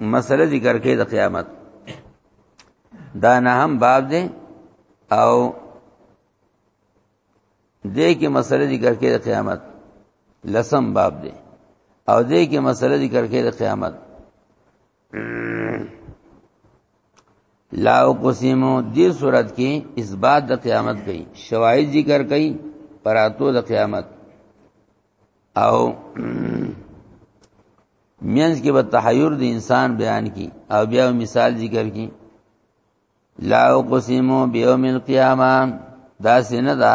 مسله ذکر کې د قیامت دا نه هم باب دی او دې کې مسله ذکر کې د قیامت لسم باب دی او دې کې مسله ذکر کې د قیامت لا قسمو دې صورت کې اثبات د قیامت کوي شواهد ذکر کوي پراتو د قیامت او مینس کې به تحیر د انسان بیان کی او بیا مثال ذکر کی لا اقسمو بیوم القیامه دا سینه دا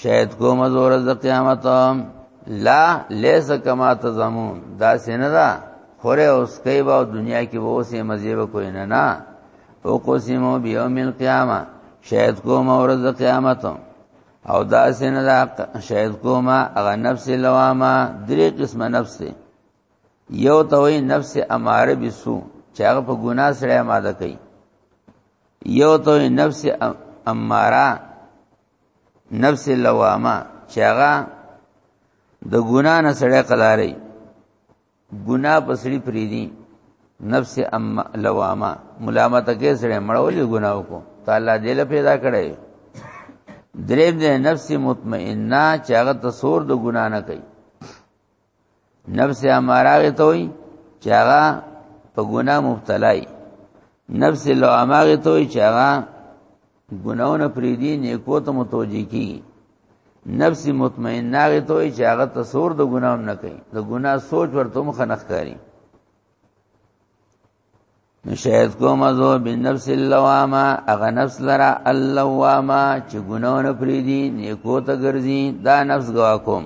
شاید کوم زور د قیامت لا لیس کما تزمون دا سینه دا خوره اوس کوي با دنیا کې وو سه مزه به کوی نه نه او قسمو بیوم القیامه شاید کوم اورز قیامت او دا سینه دا شاید کوما هغه نفس لواما درې قسم نفس دی یو ته وی نفس اماره بسو چې هغه په ګناه سره ماده کوي یو ته وی نفس اماره نفس لواما چې هغه د ګناه نه سره قلاري ګناه پسړي پریدي نفس ام لوامه ملامت کې سره مړولې ګناه کو تعالی دې له پیدا کړي دریم دې نفس مطمئنه چې هغه تصور د ګناه نه کوي نفس اماره ته وي چې هغه په ګناه مبتلا وي نفس لوامه ته وي چې هغه ګناونه پریدي نیکو ته متوجي کی نفس مطمئن ناغه ته چې هغه تصور د ګناوم نه کوي د ګنا سوچ ورته مخ نه ښکاری نشهد کوم ازو بنفس اللوامه هغه نفس لرا اللوامه چې ګناونه پریدي نیکو ته ګرځي دا نفس گوا کوم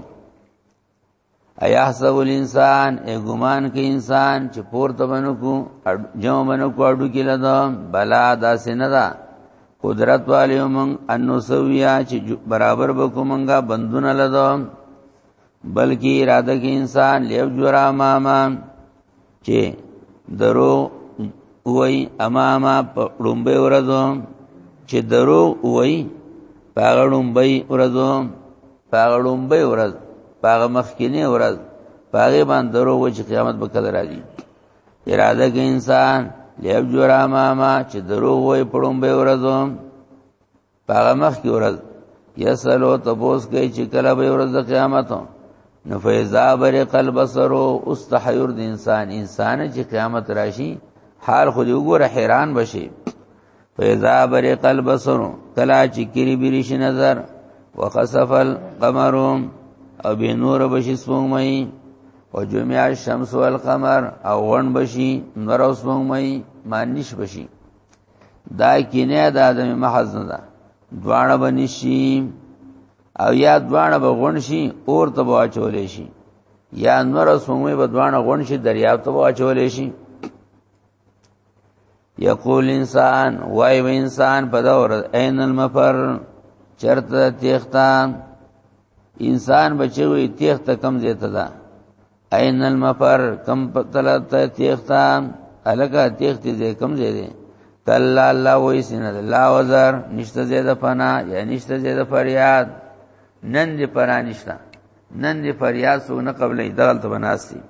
ایحسب الانسان ای ګمان کې انسان چې پورته بنو کو جمع بنو کو اډو کې لدا بلا داسې نه ده قدرت والی من انو سویا چې برابر بکو منګه بندونه لدا بلکې اراده کې انسان لیو جورا ماما چې درو وای اماما په لومبه ورځو چې درو وای په لومبه ورځو په لومبه ورځ په مخکینه ورځ پاغه باندې درو و چې قیامت به کله راځي اراده کې انسان لیب جورا ماما چې درو وای په لومبه ورځو هغه مخ کې ورځ یسلو تبوس کوي چې کله به ورځ د قیامت نو فیزا بر قلب سرو استحیر د انسان انسان چې قیامت راشي حال خو دی وګوره حیران بشي فیزا بر قلب سرو کلا چې کری بریش نظر وقصف القمر او به نور بشي سپوږمۍ او جمع الشمس والقمر او ون بشي نور او سپوږمۍ مانیش بشي دا کینه د ادم محض نه ده دواړه بنشي او یا دواړه به غون شي اور ته واچول شي یا نور سومې به دواړه غون شي دریاب ته واچول شي یقول انسان وای و انسان په دا ورځ عین المفر چرته تیختان انسان بچوي تیخت کم زیته ده اين المفر کم پتلا ته تیختا الکا تیختی دې کم دې دې کلا الله وې سینه الله وزر نشته زید پنا یا نشته زید فریاد نن دې پنا نشته نن دې فریاد سو نه قبلې دغل ته بناسي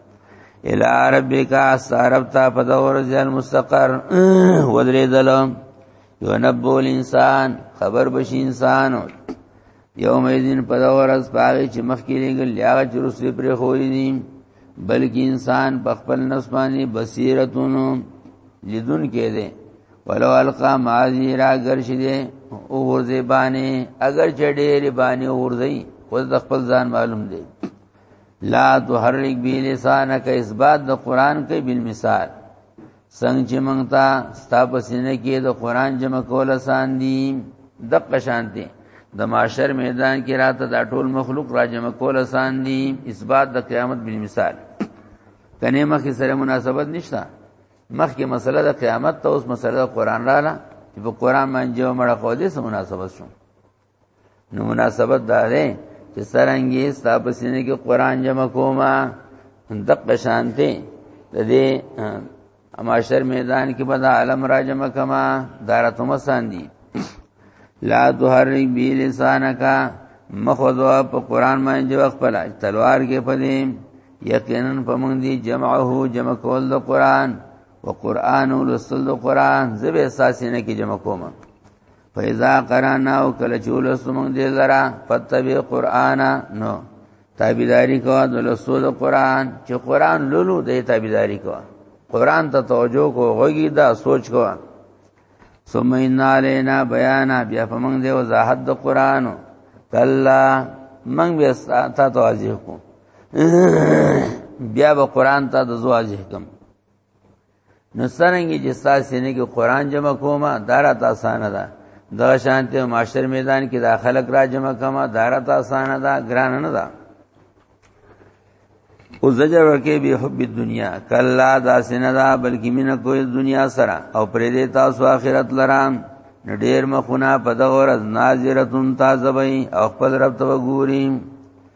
الى ربک استعرب تا پدور ځل مستقر ودرې دلم یو نبول انسان خبر بشي انسان یوم ایدین په دا ورځ پاره چې مخکې لګل یا چې رسې پر خو دي بلکې انسان په خپل نفس باندې بصیرتونو لیدون کې دي ولو القا ماضی را ګرځي دي او ورځې باندې اگر چې ډېر باندې ورځي خو د خپل ځان معلوم دي لا تحرک بی لسانک اثبات د قران کې بالمثال څنګه چې مونږ ته ستا په سینه کې د قران جمع کول آسان دي د قشانته د معاشر میدان کې راته دا ټول مخلوق را جمع کول آسان دي اثبات د قیامت بل مثال کنه مخې سره مناسبت نشته مخکې مسله د قیامت ته اوس مسله د قران رااله چې په قران باندې جوړ مړه خو دې سره مناسبت شوم نو مناسبت دا ده چې سرنګي ستاسو سینې کې قران جمع کوما دغه شانته د دې اماشر میدان کې به د عالم را جمع کما دارتم ساندي لا تحرک بی لسانک مخذوا په قران باندې وخت په تلوار کې پدې یقینا پمون دي جمعه جمع کول د قران او قران او رسول د قران زبې اساس نه کې جمع کوم فاذا قرانا او کله چې ولستم دې لرا فتبع قران نو تابعداري کوه د لسول قران چې قران لولو دې تابعداري کوه قران ته توجه کو غوږی دا سوچ کوه ثم ان علينا بيانا بیا فمن دې وضاحت د قران کلا من بیا تا توجه کو بیا به قران ته د زواجه کوم نو څنګه چې تاسو نه کې قران جمع کوما دارا تاسو نه ده دا شانته معاشر میدان کې داخله را جمع کما دارا تاسو نه ده ګران نه ده او زجر ورکه به حب دنیا کلا دا سینه دا بلکې مینه کوی دنیا سره او پرې دې تاسو آخرت لرام ډېر مخونه په دغه ورځ ناظرتون تازه وي او خپل رب ته وګوري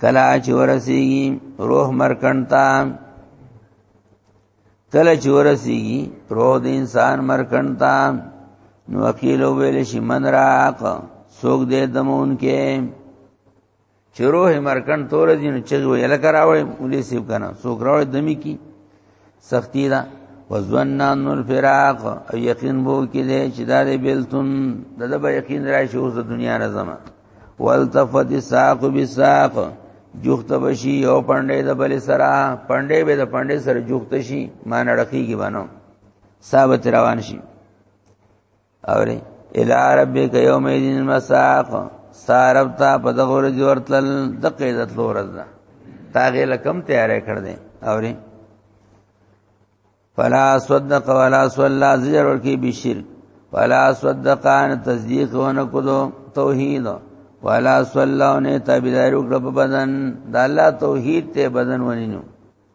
کله چې ورسیږي روح مرکن تا کله چې ورسیږي روح د انسان مرکن تا نو وکیل ویل شي من راق سوګ دې دمون کې چې روح مرکن تور دین چې ویل کراوي ولې سیب کنه سوګ راوي دمی کی سختی ده وزنان الفراق او یقین بو کې دې چې دا دې بلتون دغه به یقین راشي اوس د دنیا نه زما والتفت ساق بساق جوخت بشي او پندې د بل سره پندې به د پندې سره جوخت شي مان اړخي کې بنو ثابت روان شي اوري الى ربک یوم الدین المساق سارب تا په دغه ورځ ورتل د قیدت لورز ده تاغه لکم تیارې کړ دې اوري فلا صدق ولا صلى زجر ورکی بشرک ولا صدقان تصدیق ونکو دو توحید ولا صلى نه تابعدار وکړه په بدن د الله توحید ته بدن ونینو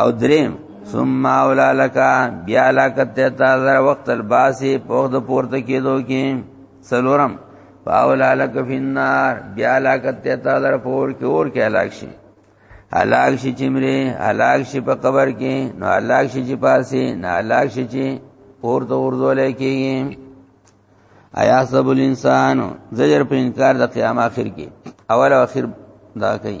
او دریم ثم اولا لك بیا لکت تا در وقت الباسی پوغ د پورته کېدو کې سلورم فاولا لك في النار بیا لکت تا در پور کې اور کې هلاک شي هلاک شي چې مری هلاک شي په قبر کې نو هلاک شي چې پاسي نه هلاک شي چې پور ته ورزول کېږي ایا سب الانسان زجر په انکار د قیامت اخر کې اول او اخر دا کوي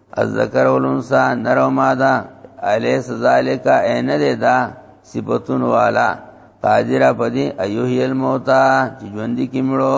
الذکر والانثى نر او ماده الیس ذالک عین دا صفاتون والا قادر پدی ایوه الموتى چې ژوند کی مړو